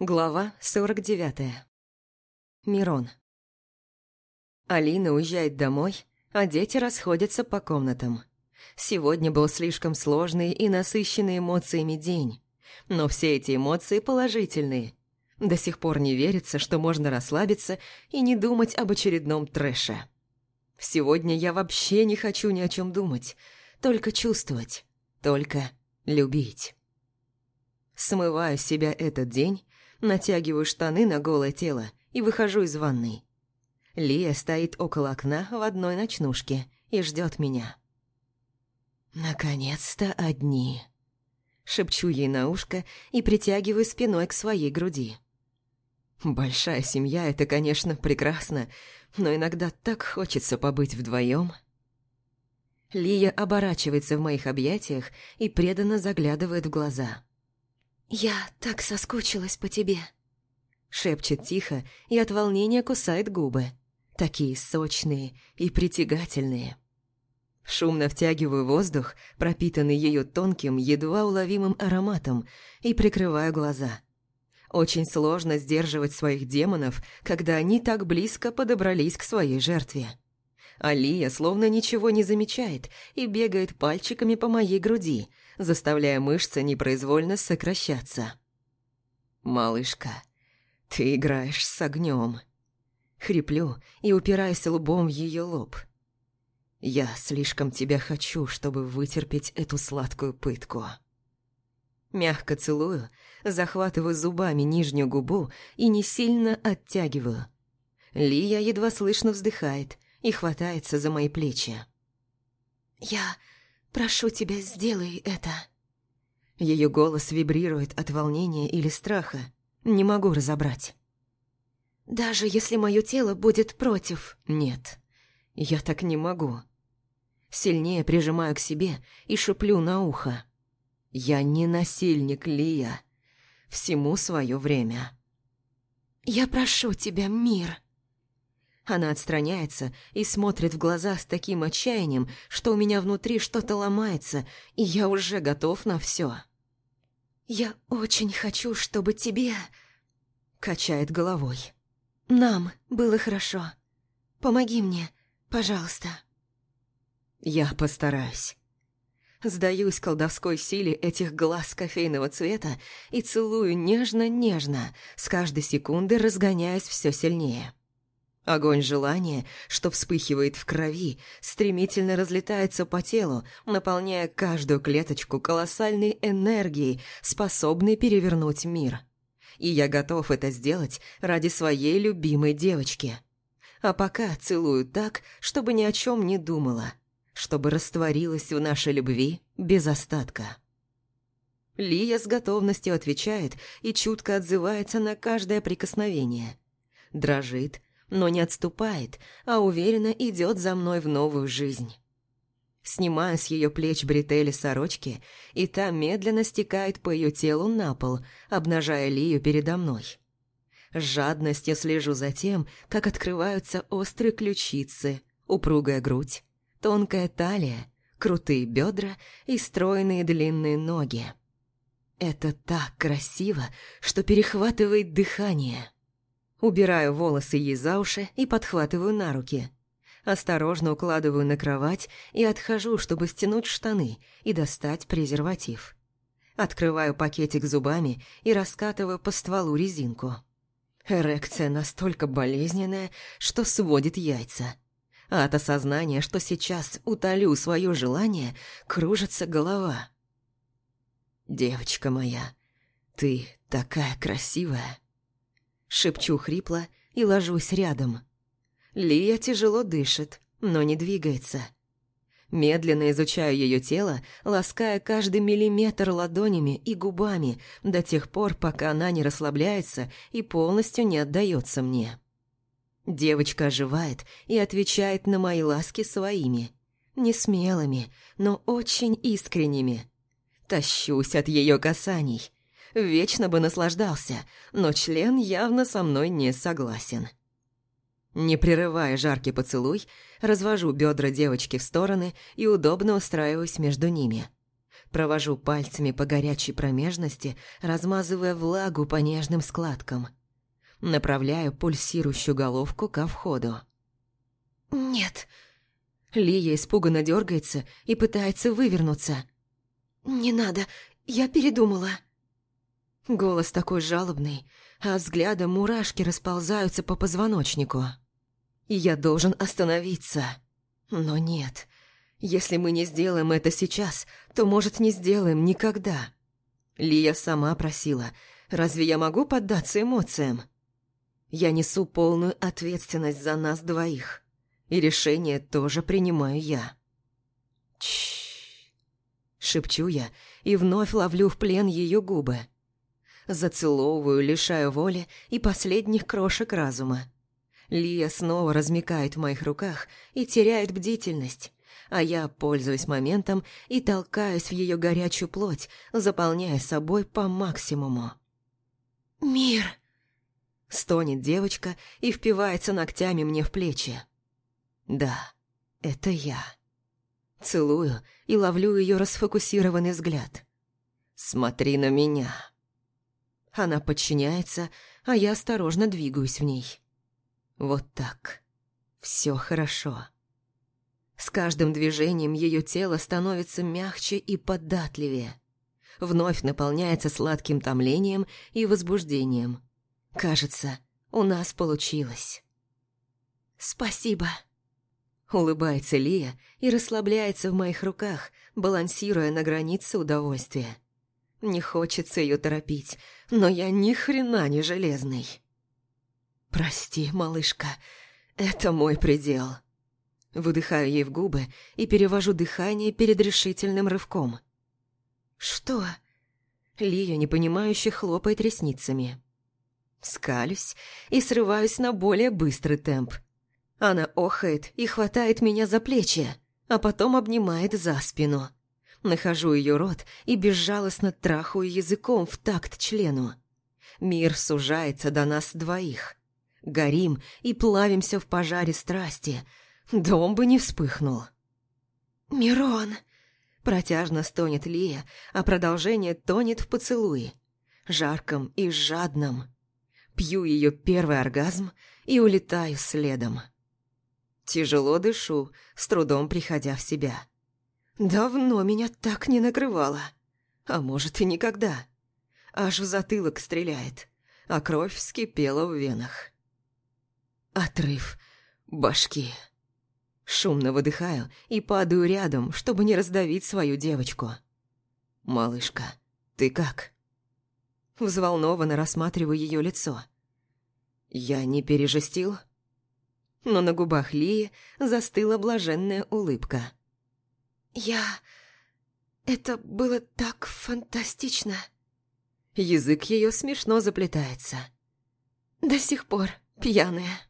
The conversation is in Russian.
Глава 49. Мирон. Алина уезжает домой, а дети расходятся по комнатам. Сегодня был слишком сложный и насыщенный эмоциями день. Но все эти эмоции положительные. До сих пор не верится, что можно расслабиться и не думать об очередном трэше. Сегодня я вообще не хочу ни о чем думать, только чувствовать, только любить. Смываю с себя этот день натягиваю штаны на голое тело и выхожу из ванной. Лия стоит около окна в одной ночнушке и ждет меня. «Наконец-то одни!» Шепчу ей на ушко и притягиваю спиной к своей груди. Большая семья – это, конечно, прекрасно, но иногда так хочется побыть вдвоем. Лия оборачивается в моих объятиях и преданно заглядывает в глаза. «Я так соскучилась по тебе», — шепчет тихо и от волнения кусает губы. Такие сочные и притягательные. Шумно втягиваю воздух, пропитанный ее тонким, едва уловимым ароматом, и прикрываю глаза. Очень сложно сдерживать своих демонов, когда они так близко подобрались к своей жертве. Алия словно ничего не замечает и бегает пальчиками по моей груди, заставляя мышцы непроизвольно сокращаться. «Малышка, ты играешь с огнем. Хриплю и упираюсь лбом в ее лоб. «Я слишком тебя хочу, чтобы вытерпеть эту сладкую пытку». Мягко целую, захватываю зубами нижнюю губу и не сильно оттягиваю. Лия едва слышно вздыхает и хватается за мои плечи. «Я Прошу тебя, сделай это». Ее голос вибрирует от волнения или страха. Не могу разобрать. «Даже если мое тело будет против...» «Нет, я так не могу». Сильнее прижимаю к себе и шеплю на ухо. «Я не насильник, Лия. Всему свое время». «Я прошу тебя, мир...» Она отстраняется и смотрит в глаза с таким отчаянием, что у меня внутри что-то ломается, и я уже готов на все. «Я очень хочу, чтобы тебе...» Качает головой. «Нам было хорошо. Помоги мне, пожалуйста». «Я постараюсь». Сдаюсь колдовской силе этих глаз кофейного цвета и целую нежно-нежно, с каждой секунды разгоняясь все сильнее. Огонь желания, что вспыхивает в крови, стремительно разлетается по телу, наполняя каждую клеточку колоссальной энергией, способной перевернуть мир. И я готов это сделать ради своей любимой девочки. А пока целую так, чтобы ни о чем не думала, чтобы растворилась в нашей любви без остатка. Лия с готовностью отвечает и чутко отзывается на каждое прикосновение. Дрожит, но не отступает, а уверенно идет за мной в новую жизнь. Снимаю с ее плеч бретели сорочки, и та медленно стекает по ее телу на пол, обнажая Лию передо мной. С жадностью слежу за тем, как открываются острые ключицы, упругая грудь, тонкая талия, крутые бедра и стройные длинные ноги. Это так красиво, что перехватывает дыхание. Убираю волосы ей за уши и подхватываю на руки. Осторожно укладываю на кровать и отхожу, чтобы стянуть штаны и достать презерватив. Открываю пакетик зубами и раскатываю по стволу резинку. Эрекция настолько болезненная, что сводит яйца. А от осознания, что сейчас утолю свое желание, кружится голова. «Девочка моя, ты такая красивая!» Шепчу хрипло и ложусь рядом. Лия тяжело дышит, но не двигается. Медленно изучаю ее тело, лаская каждый миллиметр ладонями и губами до тех пор, пока она не расслабляется и полностью не отдается мне. Девочка оживает и отвечает на мои ласки своими. Не смелыми, но очень искренними. Тащусь от ее касаний, Вечно бы наслаждался, но член явно со мной не согласен. Не прерывая жаркий поцелуй, развожу бедра девочки в стороны и удобно устраиваюсь между ними. Провожу пальцами по горячей промежности, размазывая влагу по нежным складкам. Направляю пульсирующую головку ко входу. «Нет». Лия испуганно дергается и пытается вывернуться. «Не надо, я передумала». Голос такой жалобный, а взглядом мурашки расползаются по позвоночнику. И я должен остановиться. Но нет, если мы не сделаем это сейчас, то, может, не сделаем никогда. Лия сама просила, разве я могу поддаться эмоциям? Я несу полную ответственность за нас двоих, и решение тоже принимаю я. Чш. Шепчу я и вновь ловлю в плен ее губы. Зацеловываю, лишаю воли и последних крошек разума. Лия снова размекает в моих руках и теряет бдительность, а я пользуюсь моментом и толкаюсь в ее горячую плоть, заполняя собой по максимуму. «Мир!» – стонет девочка и впивается ногтями мне в плечи. «Да, это я». Целую и ловлю ее расфокусированный взгляд. «Смотри на меня». Она подчиняется, а я осторожно двигаюсь в ней. Вот так. Все хорошо. С каждым движением ее тело становится мягче и податливее. Вновь наполняется сладким томлением и возбуждением. Кажется, у нас получилось. «Спасибо», — улыбается Лия и расслабляется в моих руках, балансируя на границе удовольствия. Не хочется ее торопить, но я ни хрена не железный. «Прости, малышка, это мой предел». Выдыхаю ей в губы и перевожу дыхание перед решительным рывком. «Что?» Лия, непонимающе, хлопает ресницами. Скалюсь и срываюсь на более быстрый темп. Она охает и хватает меня за плечи, а потом обнимает за спину. Нахожу ее рот и безжалостно трахаю языком в такт члену. Мир сужается до нас двоих. Горим и плавимся в пожаре страсти – Дом бы не вспыхнул. «Мирон!» Протяжно стонет Лия, а продолжение тонет в поцелуе. Жарком и жадном. Пью ее первый оргазм и улетаю следом. Тяжело дышу, с трудом приходя в себя. Давно меня так не накрывало. А может и никогда. Аж в затылок стреляет, а кровь вскипела в венах. Отрыв башки. Шумно выдыхаю и падаю рядом, чтобы не раздавить свою девочку. «Малышка, ты как?» Взволнованно рассматриваю ее лицо. «Я не пережестил?» Но на губах Лии застыла блаженная улыбка. «Я... это было так фантастично!» Язык ее смешно заплетается. «До сих пор пьяная».